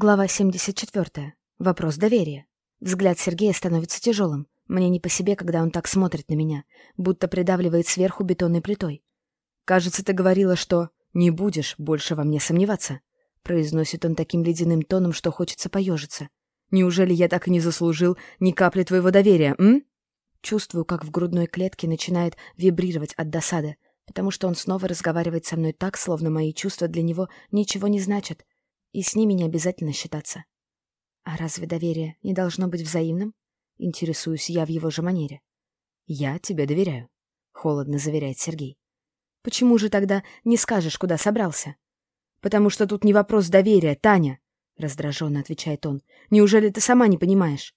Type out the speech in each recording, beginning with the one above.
Глава 74. Вопрос доверия. Взгляд Сергея становится тяжелым. Мне не по себе, когда он так смотрит на меня, будто придавливает сверху бетонной плитой. «Кажется, ты говорила, что не будешь больше во мне сомневаться», произносит он таким ледяным тоном, что хочется поежиться. «Неужели я так и не заслужил ни капли твоего доверия, м?» Чувствую, как в грудной клетке начинает вибрировать от досады, потому что он снова разговаривает со мной так, словно мои чувства для него ничего не значат, и с ними не обязательно считаться. А разве доверие не должно быть взаимным? Интересуюсь я в его же манере. Я тебе доверяю, холодно заверяет Сергей. Почему же тогда не скажешь, куда собрался? Потому что тут не вопрос доверия, Таня, раздраженно отвечает он. Неужели ты сама не понимаешь?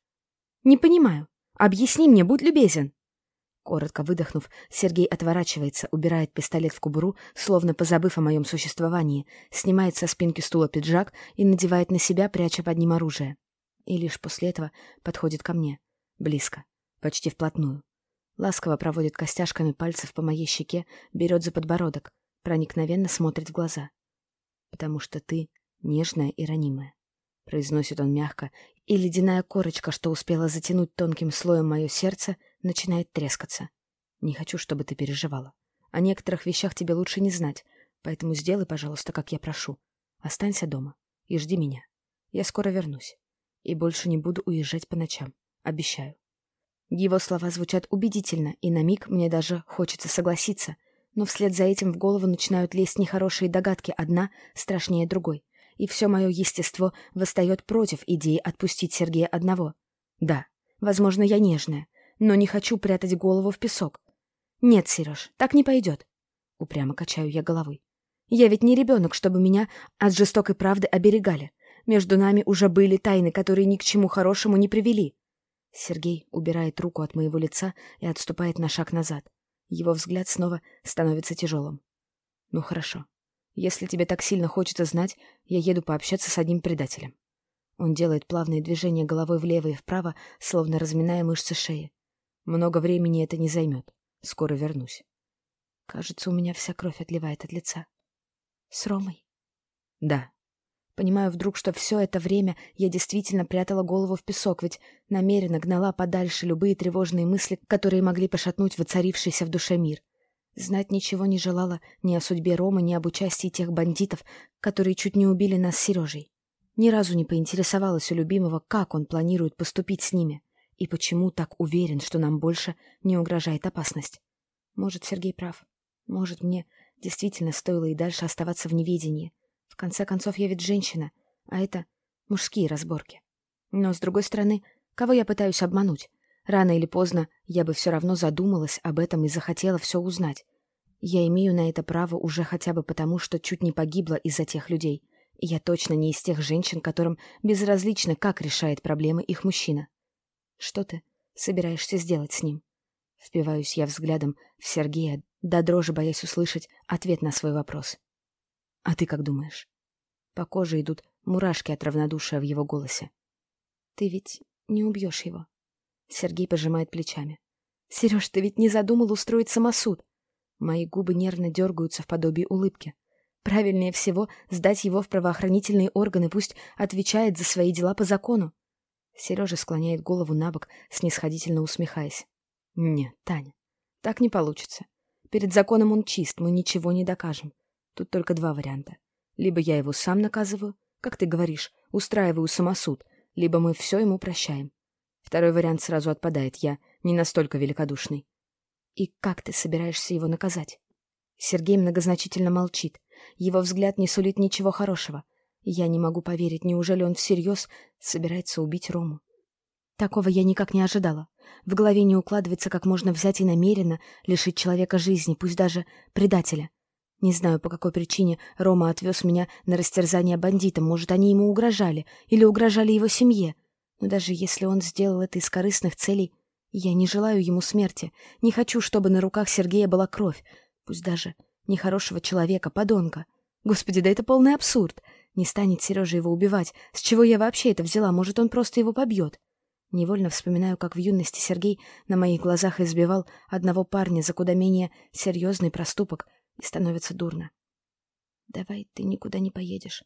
Не понимаю. Объясни мне, будь любезен. Коротко выдохнув, Сергей отворачивается, убирает пистолет в кобуру, словно позабыв о моем существовании, снимает со спинки стула пиджак и надевает на себя, пряча под ним оружие. И лишь после этого подходит ко мне. Близко. Почти вплотную. Ласково проводит костяшками пальцев по моей щеке, берет за подбородок, проникновенно смотрит в глаза. «Потому что ты нежная и ранимая», — произносит он мягко, и ледяная корочка, что успела затянуть тонким слоем мое сердце, — начинает трескаться. Не хочу, чтобы ты переживала. О некоторых вещах тебе лучше не знать, поэтому сделай, пожалуйста, как я прошу. Останься дома и жди меня. Я скоро вернусь. И больше не буду уезжать по ночам. Обещаю. Его слова звучат убедительно, и на миг мне даже хочется согласиться, но вслед за этим в голову начинают лезть нехорошие догадки, одна страшнее другой. И все мое естество восстает против идеи отпустить Сергея одного. Да, возможно, я нежная, но не хочу прятать голову в песок. Нет, Сереж, так не пойдет. Упрямо качаю я головой. Я ведь не ребенок, чтобы меня от жестокой правды оберегали. Между нами уже были тайны, которые ни к чему хорошему не привели. Сергей убирает руку от моего лица и отступает на шаг назад. Его взгляд снова становится тяжелым. Ну хорошо. Если тебе так сильно хочется знать, я еду пообщаться с одним предателем. Он делает плавные движения головой влево и вправо, словно разминая мышцы шеи. Много времени это не займет. Скоро вернусь. Кажется, у меня вся кровь отливает от лица. С Ромой? Да. Понимаю вдруг, что все это время я действительно прятала голову в песок, ведь намеренно гнала подальше любые тревожные мысли, которые могли пошатнуть воцарившийся в душе мир. Знать ничего не желала ни о судьбе Ромы, ни об участии тех бандитов, которые чуть не убили нас с Сережей. Ни разу не поинтересовалась у любимого, как он планирует поступить с ними. И почему так уверен, что нам больше не угрожает опасность? Может, Сергей прав. Может, мне действительно стоило и дальше оставаться в неведении. В конце концов, я ведь женщина, а это мужские разборки. Но, с другой стороны, кого я пытаюсь обмануть? Рано или поздно я бы все равно задумалась об этом и захотела все узнать. Я имею на это право уже хотя бы потому, что чуть не погибла из-за тех людей. И я точно не из тех женщин, которым безразлично, как решает проблемы их мужчина. Что ты собираешься сделать с ним? Впиваюсь я взглядом в Сергея, до дрожи боясь услышать ответ на свой вопрос. А ты как думаешь? По коже идут мурашки от равнодушия в его голосе. Ты ведь не убьешь его. Сергей пожимает плечами. Сереж, ты ведь не задумал устроить самосуд? Мои губы нервно дергаются в подобии улыбки. Правильнее всего сдать его в правоохранительные органы, пусть отвечает за свои дела по закону. Сережа склоняет голову на бок, снисходительно усмехаясь. «Нет, Таня, так не получится. Перед законом он чист, мы ничего не докажем. Тут только два варианта. Либо я его сам наказываю, как ты говоришь, устраиваю самосуд, либо мы все ему прощаем. Второй вариант сразу отпадает, я не настолько великодушный. И как ты собираешься его наказать? Сергей многозначительно молчит. Его взгляд не сулит ничего хорошего. Я не могу поверить, неужели он всерьез собирается убить Рому? Такого я никак не ожидала. В голове не укладывается, как можно взять и намеренно лишить человека жизни, пусть даже предателя. Не знаю, по какой причине Рома отвез меня на растерзание бандитам. Может, они ему угрожали или угрожали его семье. Но даже если он сделал это из корыстных целей, я не желаю ему смерти. Не хочу, чтобы на руках Сергея была кровь. Пусть даже нехорошего человека, подонка. Господи, да это полный абсурд. Не станет Сережа его убивать. С чего я вообще это взяла? Может, он просто его побьет? Невольно вспоминаю, как в юности Сергей на моих глазах избивал одного парня за куда менее серьезный проступок, и становится дурно. «Давай ты никуда не поедешь»,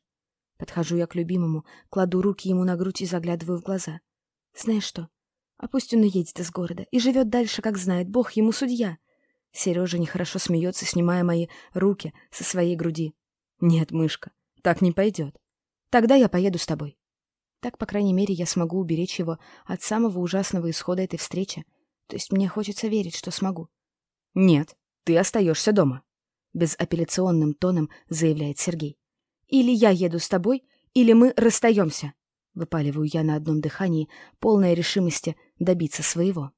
Подхожу я к любимому, кладу руки ему на грудь и заглядываю в глаза. Знаешь что? А пусть он уедет из города и живет дальше, как знает. Бог ему судья. Сережа нехорошо смеется, снимая мои руки со своей груди. Нет, мышка, так не пойдет. Тогда я поеду с тобой. Так, по крайней мере, я смогу уберечь его от самого ужасного исхода этой встречи. То есть мне хочется верить, что смогу. Нет, ты остаешься дома. Безапелляционным тоном заявляет Сергей. Или я еду с тобой, или мы расстаемся. Выпаливаю я на одном дыхании, полной решимости добиться своего.